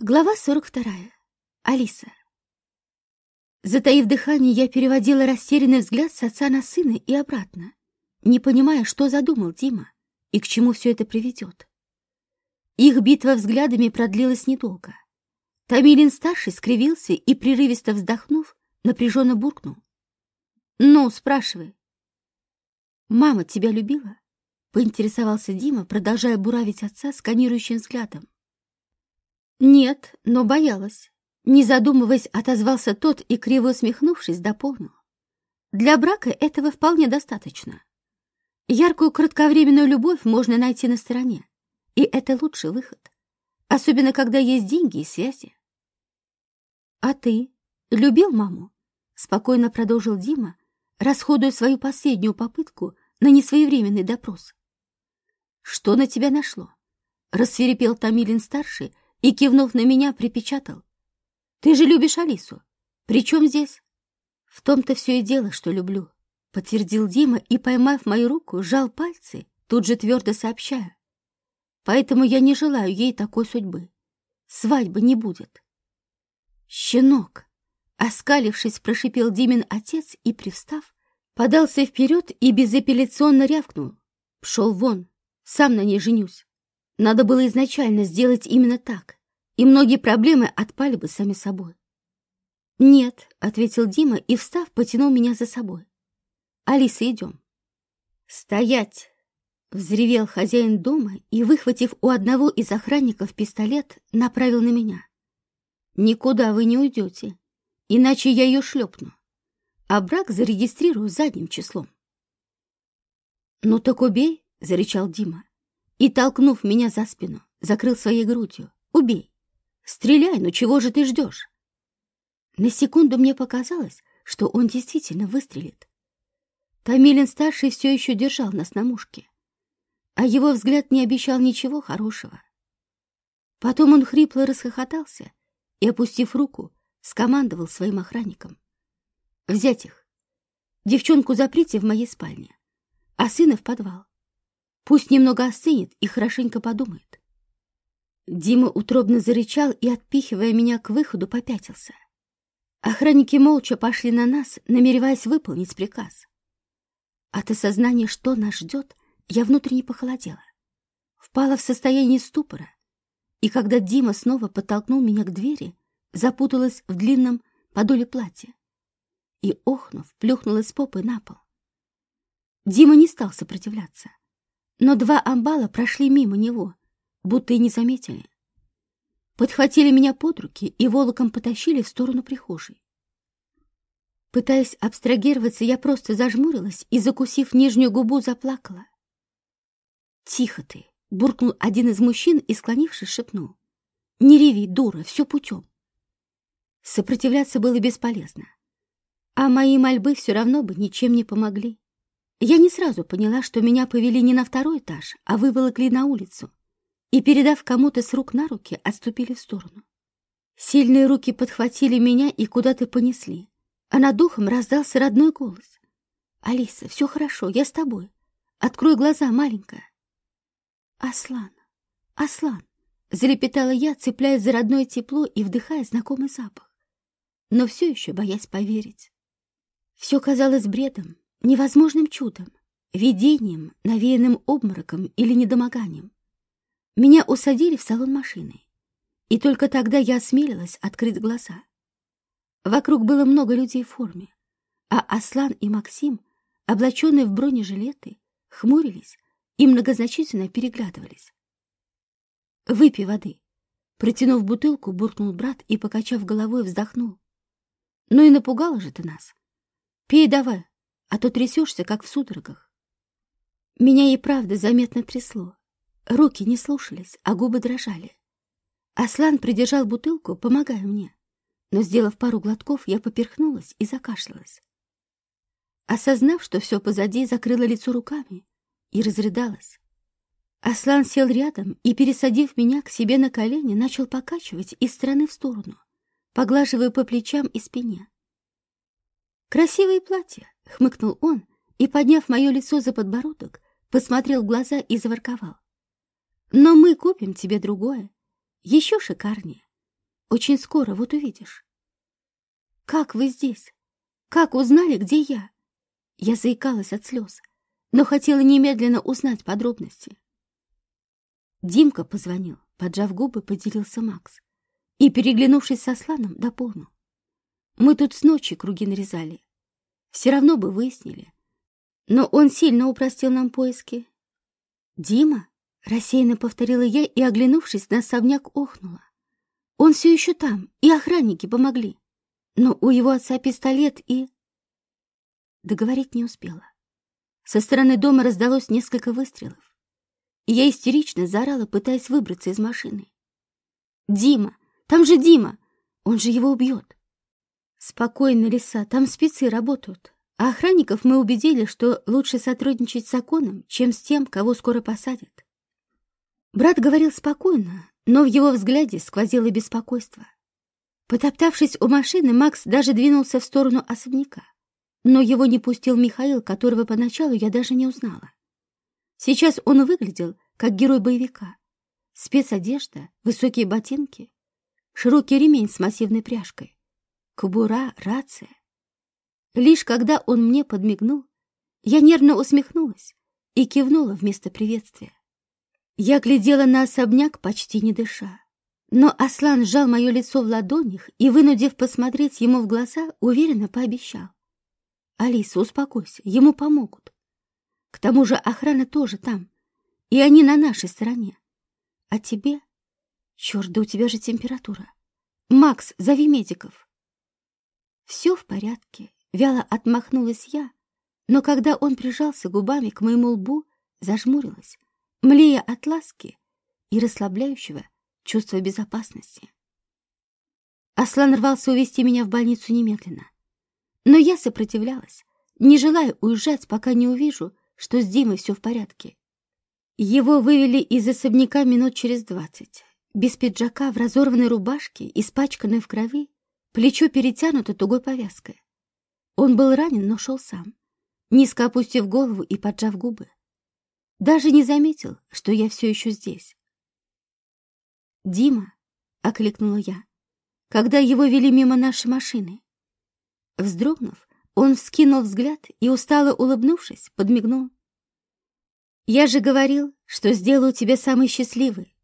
Глава 42. Алиса. Затаив дыхание, я переводила растерянный взгляд с отца на сына и обратно, не понимая, что задумал Дима и к чему все это приведет. Их битва взглядами продлилась недолго. Тамилин-старший скривился и, прерывисто вздохнув, напряженно буркнул. «Ну, спрашивай». «Мама тебя любила?» — поинтересовался Дима, продолжая буравить отца сканирующим взглядом. «Нет, но боялась». Не задумываясь, отозвался тот и, криво усмехнувшись, дополнил. «Для брака этого вполне достаточно. Яркую кратковременную любовь можно найти на стороне, и это лучший выход, особенно когда есть деньги и связи». «А ты любил маму?» — спокойно продолжил Дима, расходуя свою последнюю попытку на несвоевременный допрос. «Что на тебя нашло?» — рассверепел Томилин-старший, и, кивнув на меня, припечатал. «Ты же любишь Алису. Причем здесь?» «В том-то все и дело, что люблю», — подтвердил Дима и, поймав мою руку, сжал пальцы, тут же твердо сообщая. «Поэтому я не желаю ей такой судьбы. Свадьбы не будет». «Щенок!» — оскалившись, прошипел Димин отец и, привстав, подался вперед и безапелляционно рявкнул. «Пшел вон, сам на ней женюсь». Надо было изначально сделать именно так, и многие проблемы отпали бы сами собой. «Нет», — ответил Дима и, встав, потянул меня за собой. «Алиса, идем». «Стоять!» — взревел хозяин дома и, выхватив у одного из охранников пистолет, направил на меня. «Никуда вы не уйдете, иначе я ее шлепну, а брак зарегистрирую задним числом». «Ну так убей!» — зарычал Дима и, толкнув меня за спину, закрыл своей грудью. «Убей! Стреляй, ну чего же ты ждешь?» На секунду мне показалось, что он действительно выстрелит. Томилин-старший все еще держал нас на мушке, а его взгляд не обещал ничего хорошего. Потом он хрипло расхохотался и, опустив руку, скомандовал своим охранникам. «Взять их! Девчонку заприте в моей спальне, а сына в подвал. Пусть немного остынет и хорошенько подумает. Дима утробно зарычал и, отпихивая меня к выходу, попятился. Охранники молча пошли на нас, намереваясь выполнить приказ. От осознания, что нас ждет, я внутренне похолодела. Впала в состояние ступора, и когда Дима снова подтолкнул меня к двери, запуталась в длинном подоле платья и, охнув, плюхнулась попой на пол. Дима не стал сопротивляться но два амбала прошли мимо него, будто и не заметили. Подхватили меня под руки и волоком потащили в сторону прихожей. Пытаясь абстрагироваться, я просто зажмурилась и, закусив нижнюю губу, заплакала. «Тихо ты!» — буркнул один из мужчин и, склонившись, шепнул. «Не реви, дура, все путем!» Сопротивляться было бесполезно, а мои мольбы все равно бы ничем не помогли. Я не сразу поняла, что меня повели не на второй этаж, а выволокли на улицу и, передав кому-то с рук на руки, отступили в сторону. Сильные руки подхватили меня и куда-то понесли, а над духом раздался родной голос. «Алиса, все хорошо, я с тобой. Открой глаза, маленькая». «Аслан, Аслан!» — залепетала я, цепляясь за родное тепло и вдыхая знакомый запах, но все еще боясь поверить. Все казалось бредом, невозможным чудом, видением, навеянным обмороком или недомоганием. Меня усадили в салон машины, и только тогда я осмелилась открыть глаза. Вокруг было много людей в форме, а Аслан и Максим, облаченные в бронежилеты, хмурились и многозначительно переглядывались. «Выпей воды», Протянув бутылку, буркнул брат и, покачав головой, вздохнул. «Ну и напугала же ты нас. Пей давай, а то трясешься, как в судорогах. Меня и правда заметно трясло. Руки не слушались, а губы дрожали. Аслан придержал бутылку, помогая мне. Но, сделав пару глотков, я поперхнулась и закашлялась. Осознав, что все позади, закрыла лицо руками и разрыдалась. Аслан сел рядом и, пересадив меня к себе на колени, начал покачивать из стороны в сторону, поглаживая по плечам и спине. «Красивое платье!» — хмыкнул он и, подняв мое лицо за подбородок, посмотрел в глаза и заворковал. «Но мы купим тебе другое, еще шикарнее. Очень скоро, вот увидишь. Как вы здесь? Как узнали, где я? Я заикалась от слез, но хотела немедленно узнать подробности. Димка позвонил, поджав губы, поделился Макс. И, переглянувшись со Сланом, дополнил. Мы тут с ночи круги нарезали. Все равно бы выяснили. Но он сильно упростил нам поиски. «Дима?» — рассеянно повторила я и, оглянувшись на особняк, охнула. «Он все еще там, и охранники помогли. Но у его отца пистолет и...» Договорить не успела. Со стороны дома раздалось несколько выстрелов. И я истерично заорала, пытаясь выбраться из машины. «Дима! Там же Дима! Он же его убьет!» «Спокойно, лиса, там спецы работают. А охранников мы убедили, что лучше сотрудничать с законом, чем с тем, кого скоро посадят». Брат говорил спокойно, но в его взгляде сквозило беспокойство. Потоптавшись у машины, Макс даже двинулся в сторону особняка. Но его не пустил Михаил, которого поначалу я даже не узнала. Сейчас он выглядел как герой боевика. Спецодежда, высокие ботинки, широкий ремень с массивной пряжкой, кобура, рация. Лишь когда он мне подмигнул, я нервно усмехнулась и кивнула вместо приветствия. Я глядела на особняк, почти не дыша. Но Аслан сжал мое лицо в ладонях и, вынудив посмотреть ему в глаза, уверенно пообещал. «Алиса, успокойся, ему помогут. К тому же охрана тоже там, и они на нашей стороне. А тебе? Черт, да у тебя же температура. Макс, зови медиков». «Все в порядке», — вяло отмахнулась я, но когда он прижался губами к моему лбу, зажмурилась, млея от ласки и расслабляющего чувства безопасности. Аслан рвался увести меня в больницу немедленно. Но я сопротивлялась, не желая уезжать, пока не увижу, что с Димой все в порядке. Его вывели из особняка минут через двадцать. Без пиджака, в разорванной рубашке, испачканной в крови, плечо перетянуто тугой повязкой. Он был ранен, но шел сам, низко опустив голову и поджав губы. Даже не заметил, что я все еще здесь. «Дима!» — окликнула я, когда его вели мимо нашей машины. Вздрогнув, он вскинул взгляд и, устало улыбнувшись, подмигнул. «Я же говорил, что сделаю тебя самой счастливой,